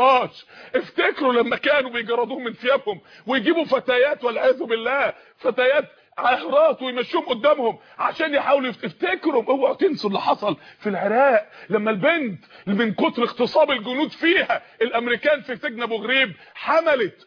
الفراش افتكروا لما كانوا بيجردوهم من ثيابهم ويجيبوا فتيات والعياذ بالله. فتيات عهرات ويمشوهم قدامهم عشان يحاولوا تفتكروا اوعوا تنسوا اللي حصل في العراق لما البنت من كتر اغتصاب الجنود فيها الأمريكان في سجن أبو غريب حملت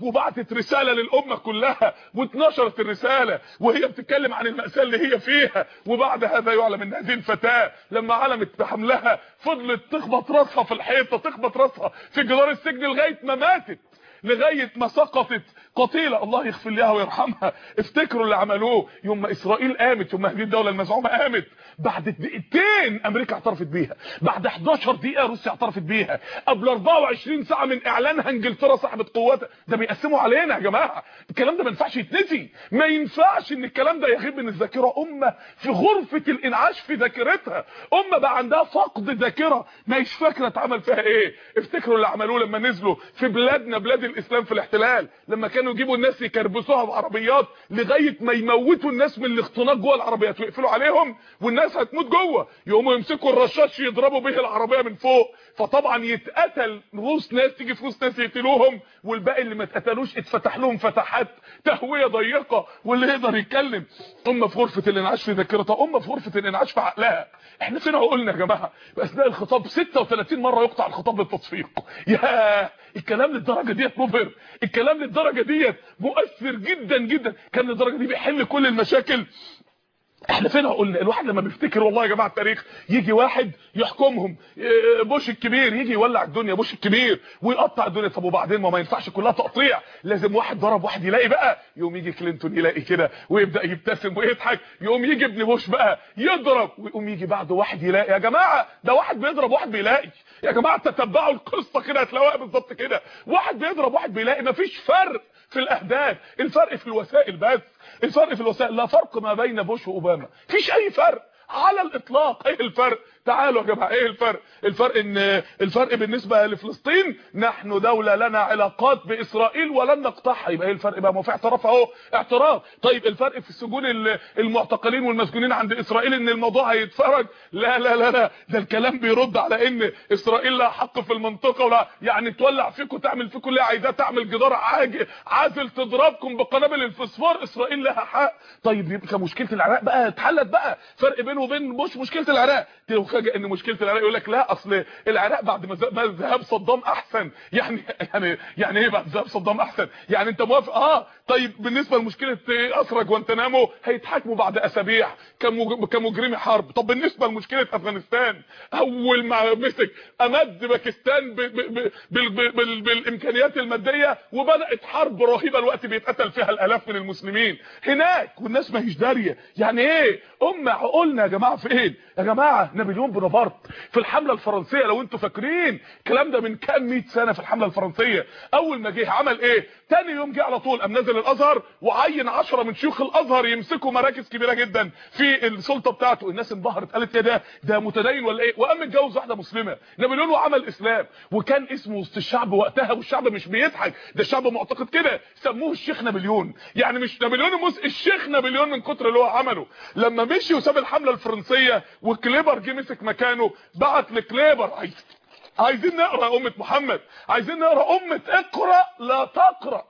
وبعتت رسالة للأمة كلها واتنشرت الرسالة وهي بتتكلم عن المأساة اللي هي فيها وبعد هذا يعلم إن هذه الفتاة لما علمت بحملها فضلت تخبط راسها في الحيطة تخبط راسها في جدار السجن لغاية ما ماتت. لغاية ما سقطت قتيله الله يغفر لها ويرحمها. افتكروا اللي عملوه. يوم ما إسرائيل قامت يوم ما هذه الدولة المزعومة قامت. بعد دقيقتين أمريكا اعترفت بيها. بعد 11 دقيقة روسيا اعترفت بيها. قبل 24 ساعة من إعلانها إنجلترا صاحبة قوات. ده بيقسموا علينا يا جماعة. الكلام ده ما ينفعش يتنسي. ما ينفعش إن الكلام ده يغيب من الذاكرة. أمة في غرفة الإنعاش في ذاكرتها. أمة بقى عندها فقد ذاكرة. ما هيش فاكرة اتعمل فيها إيه. افتكروا اللي عملوه لما نزلوا في بلادنا بلاد الإسلام في الاحتلال. لما كانوا يجيبوا الناس يكربسوها بعربيات لغاية ما يموتوا الناس من الاختناق جوه العربيات ويقفلوا عليهم. والناس هتموت جوه. يقوموا يمسكوا الرشاش يضربوا به العربية من فوق. فطبعا يتقتل روس ناس تيجي في روس ناس يقتلوهم والباقي اللي ما اتقتلوش اتفتح لهم فتحات تهوية ضيقة واللي يقدر يتكلم. امه في غرفة الإنعاش في ذاكرتها. امه في غرفة الإنعاش في عقلها. إحنا فين قلنا يا جماعة؟ بأثناء الخطاب 36 مرة يقطع الخطاب بالتصفيق يا الكلام للدرجة ديت مبهر. الكلام للدرجة ديت مؤثر جدا جدا. كان للدرجة دي بيحل كل المشاكل. إحنا فين قلنا الواحد لما بيفتكر والله يا جماعة التاريخ يجي واحد يحكمهم بوش الكبير يجي يولع الدنيا بوش الكبير ويقطع الدنيا. طب وبعدين؟ ما ما ينفعش كلها تقطيع. لازم واحد ضرب واحد يلاقي بقى. يقوم يجي كلينتون يلاقي كده ويبدأ يبتسم ويضحك. يقوم يجي ابن بوش بقى يضرب. ويقوم يجي بعده واحد يلاقي. يا جماعة ده واحد بيضرب واحد بيلاقي. يا جماعة تتبعوا القصة كده هتلاقوها بالظبط كده. واحد بيضرب واحد بيلاقي مفيش فرق. في الاهداف الفرق في الوسائل بس الفرق في الوسائل لا فرق ما بين بوش وأوباما. مفيش أي فرق على الإطلاق. إيه الفرق؟ تعالوا يا جماعة إيه الفرق؟ الفرق إن الفرق بالنسبة لفلسطين نحن دولة لنا علاقات بإسرائيل ولن نقطعها. يبقى إيه الفرق؟ بقى ما في اعتراف أهو اعتراف. طيب الفرق في السجون المعتقلين والمسجونين عند إسرائيل إن الموضوع هيتفرج؟ لا لا لا لا. ده الكلام بيرد على إن إسرائيل لها حق في المنطقة ولا يعني تولع فيكم تعمل فيكم اللي عايزاه تعمل جدار عازل تضربكم بقنابل الفسفور إسرائيل لها حق. طيب يبقى مشكلة العراق بقى اتحلت بقى. فرق بينه وبين بوش مشكلة العراق. تفاجئ إن مشكلة العراق يقول لك لا أصل العراق بعد ما ذهاب صدام أحسن. يعني يعني يعني إيه بعد ذهاب صدام أحسن؟ يعني أنت موافق؟ آه. طيب بالنسبة لمشكلة أسرى جوانتنامو هيتحاكموا بعد أسابيع كمجرمي حرب. طب بالنسبة لمشكلة أفغانستان أول ما مسك أمد باكستان بالإمكانيات المادية وبدأت حرب رهيبة الوقت بيتقتل فيها الآلاف من المسلمين. هناك والناس ما هيش دارية. يعني إيه؟ أمة عقولنا يا جماعة فين يا جماعة نابليون بونابرت في الحملة الفرنسية لو أنتوا فاكرين الكلام ده من كام 100 سنة في الحملة الفرنسية. أول ما جه عمل إيه؟ تاني يوم جه على طول قام نزل الأزهر وعين 10 من شيوخ الأزهر يمسكوا مراكز كبيرة جدا في السلطة بتاعته. الناس انبهرت قالت إيه ده ده متدين ولا إيه؟ وقام متجوز واحدة مسلمة نابليون وعمل إسلام. وكان اسمه وسط الشعب وقتها والشعب مش بيضحك ده الشعب معتقد كده سموه الشيخ نابليون. يعني مش نابليون المس... الشيخ نابليون من كتر اللي هو عمله. لما مشي وساب الحملة الفرنسية وكليبر جه مكانه. بعت لكليبر. عايز عايزين نقرأ أمة محمد. عايزين نقرأ أمة اقرأ لا تقرأ.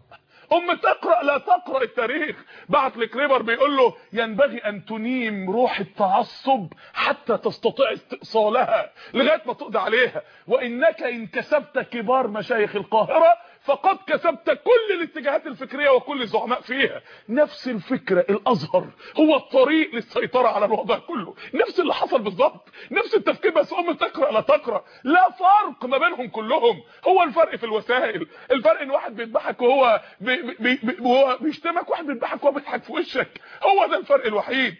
أمة اقرأ لا تقرأ التاريخ. بعت لكليبر بيقول له ينبغي أن تنيم روح التعصب حتى تستطيع استئصالها لغاية ما تقضي عليها. وإنك إن كسبت كبار مشايخ القاهرة فقد كسبت كل الاتجاهات الفكرية وكل الزعماء فيها. نفس الفكرة الأزهر هو الطريق للسيطرة على الوضع كله. نفس اللي حصل بالظبط. نفس التفكير بس أم تقرأ لا تقرأ لا فرق ما بينهم كلهم. هو الفرق في الوسائل. الفرق إن واحد بيضحك وهو بي بي بي وهو بيشتمك واحد بيضحك وهو بيضحك في وشك. هو ده الفرق الوحيد.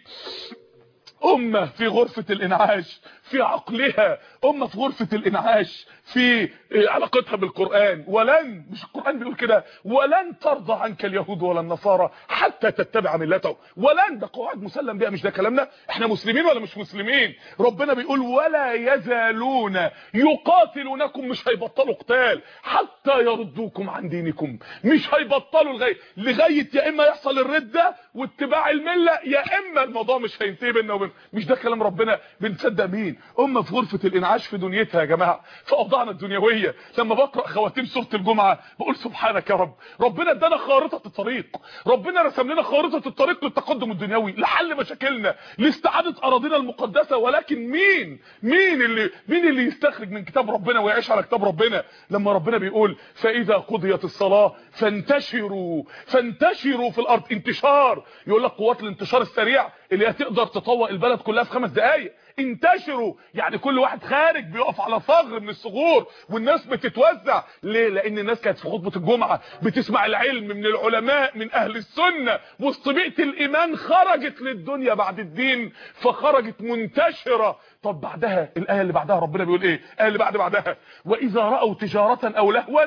أمة في غرفة الإنعاش في عقلها أمة في غرفة الإنعاش في علاقتها بالقرآن. ولن مش القرآن بيقول كده ولن ترضى عنك اليهود ولا النصارى حتى تتبع ملتهم ولن ده قواعد مسلم بيها مش ده كلامنا؟ إحنا مسلمين ولا مش مسلمين؟ ربنا بيقول ولا يزالون يقاتلونكم مش هيبطلوا قتال حتى يردوكم عن دينكم. مش هيبطلوا لغاية لغاية يا إما يحصل الردة واتباع الملة يا إما الموضوع مش هينتهي وبين مش ده كلام ربنا؟ بنصدق مين؟ مين امه في غرفة الإنعاش في دنيتها يا جماعة في أوضاعنا الدنيوية. لما بقرأ خواتيم سورة الجمعة بقول سبحانك يا رب. ربنا ادانا خارطة الطريق. ربنا رسم لنا خارطة الطريق للتقدم الدنيوي لحل مشاكلنا لاستعادة أراضينا المقدسة. ولكن مين مين اللي مين اللي يستخرج من كتاب ربنا ويعيش على كتاب ربنا؟ لما ربنا بيقول فإذا قضيت الصلاة فانتشروا فانتشروا في الأرض. انتشار. يقول لك قوات الانتشار السريع اللي هتقدر تطوق البلد كلها في خمس دقائق انتشروا. يعني كل واحد خارج بيقف على ثغر من الثغور والناس بتتوزع. ليه؟ لأن الناس كانت في خطبة الجمعة بتسمع العلم من العلماء من أهل السنة. وسط بيئة الإيمان خرجت للدنيا بعد الدين فخرجت منتشرة. طب بعدها الآية اللي بعدها ربنا بيقول إيه؟ الآية اللي بعد بعدها وإذا رأوا تجارة أو لهوا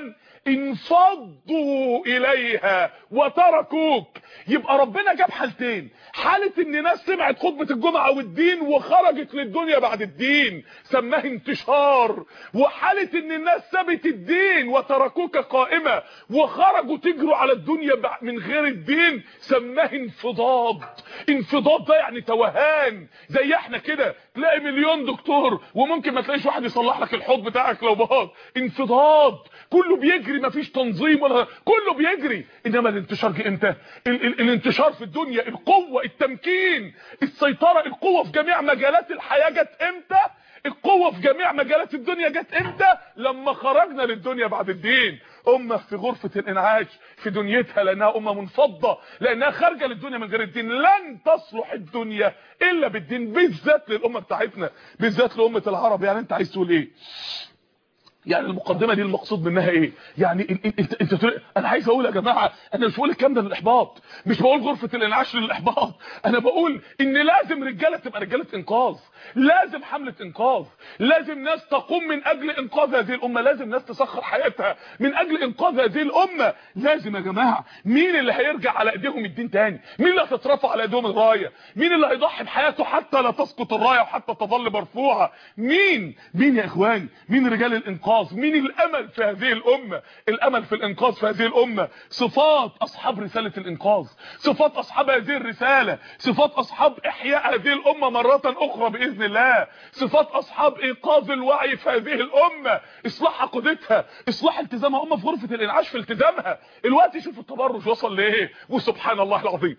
انفضوا إليها وتركوك. يبقى ربنا جاب حالتين. حالة إن ناس سمعت خطبة الجمعة والدين وخرجت للدنيا بعد الدين سماه انتشار. وحالة إن الناس سابت الدين وتركوك قائمة وخرجوا تجروا على الدنيا من غير الدين سماه انفضاض. انفضاض ده يعني توهان زي إحنا كده تلاقي مليون دكتور وممكن ما تلاقيش واحد يصلح لك الحوض بتاعك لو باظ انفضاض. كله بيجري مفيش تنظيم ولا كله بيجري. إنما الانتشار جه إمتى؟ ال ال الانتشار في الدنيا القوة التمكين السيطرة القوة في جميع مجالات الحياة جت إمتى؟ القوة في جميع مجالات الدنيا جت إمتى؟ لما خرجنا للدنيا بعد الدين. أمة في غرفة الإنعاش في دنيتها لأنها أمة منفضة لأنها خارجة للدنيا من غير الدين. لن تصلح الدنيا إلا بالدين بالذات للأمة بتاعتنا بالذات لأمة العرب. يعني أنت عايز تقول إيه؟ يعني المقدمة دي المقصود منها إيه؟ يعني انت أنت أنا عايز أقول يا جماعة أنا مش بقول الكلام ده للإحباط مش بقول غرفة الإنعاش للإحباط أنا بقول إن لازم رجالة تبقى رجالة إنقاذ لازم حملة إنقاذ لازم ناس تقوم من أجل إنقاذ هذه الأمة لازم ناس تسخر حياتها من أجل إنقاذ هذه الأمة. لازم يا جماعة مين اللي هيرجع على إيديهم الدين تاني؟ مين اللي هتترفع على إيديهم الراية؟ مين اللي هيضحي بحياته حتى لا تسقط الراية وحتى تظل مرفوعة؟ مين؟ مين يا اخوان مين رجال الإنقاذ؟ مين الأمل في هذه الأمة؟ الأمل في الإنقاذ في هذه الأمة. صفات أصحاب رسالة الإنقاذ. صفات أصحاب هذه الرسالة. صفات أصحاب إحياء هذه الأمة مرة أخرى بإذن الله. صفات أصحاب إيقاظ الوعي في هذه الأمة. إصلاح عقيدتها. إصلاح التزامها امه في غرفة الإنعاش في التزامها. الوقت شوف التبرج وصل لإيه؟ وسبحان الله العظيم.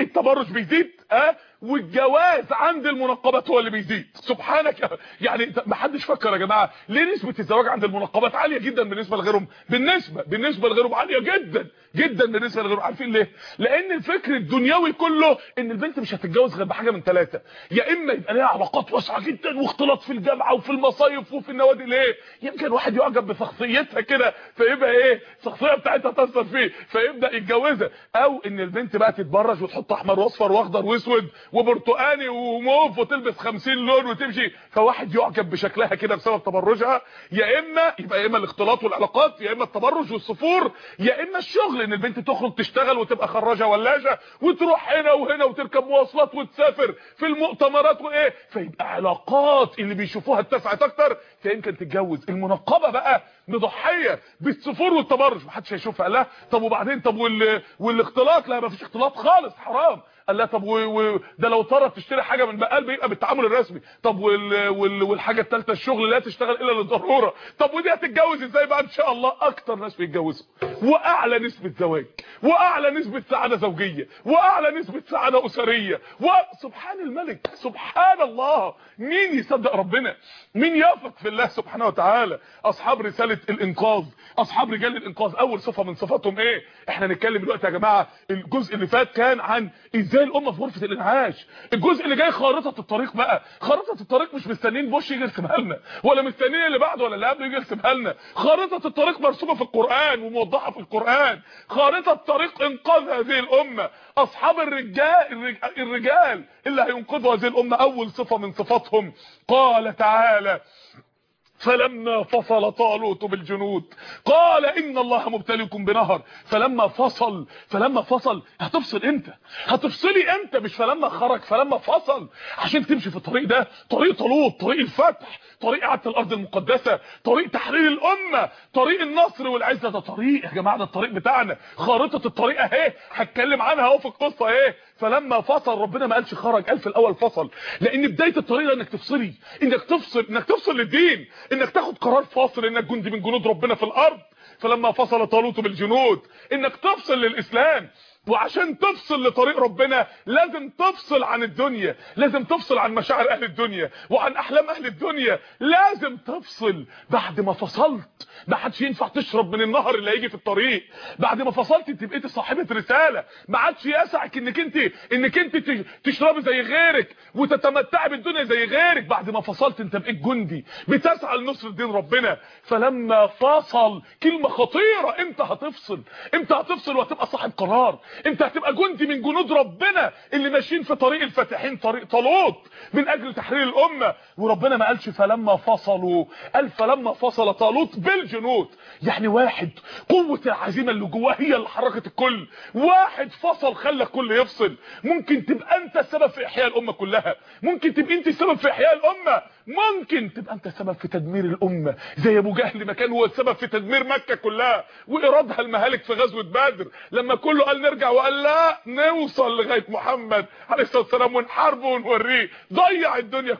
التبرج بيزيد آه والجواز عند المنقبات هو اللي بيزيد. سبحانك يعني ما حدش فكر يا جماعة ليه نسبة الزواج عند المنقبات عالية جدا بالنسبة لغيرهم؟ بالنسبة بالنسبة لغيرهم عالية جدا جدا بالنسبة لغيرهم. عارفين ليه؟ لأن الفكر الدنيوي كله إن البنت مش هتتجوز غير بحاجة من ثلاثة يا إما يبقى ليها علاقات واسعة جدا واختلاط في الجامعة وفي المصايف وفي النوادي. ليه؟ يمكن واحد يعجب بشخصيتها كده فيبقى إيه؟ الشخصيه بتاعتها تأثر فيه فيبدأ يتجوزها. أو إن البنت بقى تتبرج وتحط أحمر وأصفر وأخضر وأسود وبرتقاني وموف وتلبس 50 لون وتمشي. فواحد يعجب بشكلها كده بسبب تبرجها. يا إما يبقى يا إما الاختلاط والعلاقات يا إما التبرج والصفور يا إما الشغل إن البنت تخرج تشتغل وتبقى خراجة ولاجة وتروح هنا وهنا وتركب مواصلات وتسافر في المؤتمرات وإيه. فيبقى علاقات اللي بيشوفوها اتسعت أكتر. فيمكن تتجوز. المنقبة بقى مضحيه بالصفور والتبرج. محدش هيشوفها. لا. طب وبعدين؟ طب وال... والاختلاط؟ لا مفيش اختلاط خالص. حرام. قال لا طب و... و... ده لو طرت تشتري حاجة من بقال بيبقى بالتعامل الرسمي. طب وال... وال... والحاجة الثالثه الشغل لا تشتغل إلا للضرورة. طب ودي هتتجوز إزاي بقى؟ إن شاء الله أكتر ناس بيتجوزوا. وأعلى نسبة زواج وأعلى نسبة سعادة زوجية وأعلى نسبة سعادة أسرية. وسبحان الملك سبحان الله. مين يصدق ربنا؟ مين يثق في الله سبحانه وتعالى؟ أصحاب رسالة الإنقاذ. أصحاب رجال الإنقاذ أول صفة من صفاتهم إيه؟ إحنا نتكلم دلوقتي يا جماعة الجزء اللي فات كان عن إزاي الأمة في غرفة الإنعاش. الجزء اللي جاي خارطة الطريق بقى. خارطة الطريق مش مستنيين بوش يجي يرسمها لنا ولا مستنيين اللي بعده ولا اللي قبله يجي يرسمها لنا. خارطة الطريق مرسومة في القرآن وموضحة في القرآن خارطة طريق إنقاذ هذه الأمة. أصحاب الرجال الرجال اللي هينقذوا هذه الأمة أول صفة من صفاتهم. قال تعالى فلما فصل طالوت بالجنود قال إن الله مبتليكم بنهر. فلما فصل فلما فصل هتفصل إمتى؟ هتفصلي إمتى؟ مش فلما خرج فلما فصل. عشان تمشي في الطريق ده طريق طالوت طريق الفتح طريق اعاده الأرض المقدسة طريق تحرير الأمة طريق النصر والعزة. ده طريق يا جماعة ده الطريق بتاعنا. خارطة الطريق أهي هتكلم عنها أهو في القصة أهي. فلما فصل ربنا ما قالش خرج قال في الأول فصل. لأن بداية الطريق إنك تفصلي إنك تفصل إنك تفصل للدين. إنك تاخد قرار فاصل إنك جندي من جنود ربنا في الأرض. فلما فصل طالوت بالجنود إنك تفصل للإسلام. وعشان تفصل لطريق ربنا لازم تفصل عن الدنيا لازم تفصل عن مشاعر أهل الدنيا وعن أحلام أهل الدنيا. لازم تفصل. بعد ما فصلت ما حدش ينفع تشرب من النهر اللي هيجي في الطريق. بعد ما فصلت انت بقيت صاحبة رسالة. ما عادش يسعك إنك انت إنك انت تشربي زي غيرك وتتمتعي بالدنيا زي غيرك. بعد ما فصلت انت بقيت جندي بتسعى لنصر دين ربنا. فلما فصل كلمة خطيرة. انت هتفصل؟ انت هتفصل وهتبقى صاحب قرار؟ انت هتبقى جندي من جنود ربنا اللي ماشيين في طريق الفاتحين طريق طالوت من أجل تحرير الأمة. وربنا ما قالش فلما فصلوا. قال فلما فصل طالوت بالجنود. يعني واحد قوة العزيمة اللي جواه هي اللي حركت الكل. واحد فصل خلى الكل يفصل. ممكن تبقى أنت السبب في إحياء الأمة كلها. ممكن تبقى أنت السبب في إحياء الأمة. ممكن تبقى أنت السبب في تدمير الأمة. زي أبو جهل ما كان هو السبب في تدمير مكة كلها. وإيرادها المهالك في غزوة بدر. لما كله قال نرجع وقال لا نوصل لغاية محمد عليه الصلاة والسلام ونحاربه ونوريه. ضيع الدنيا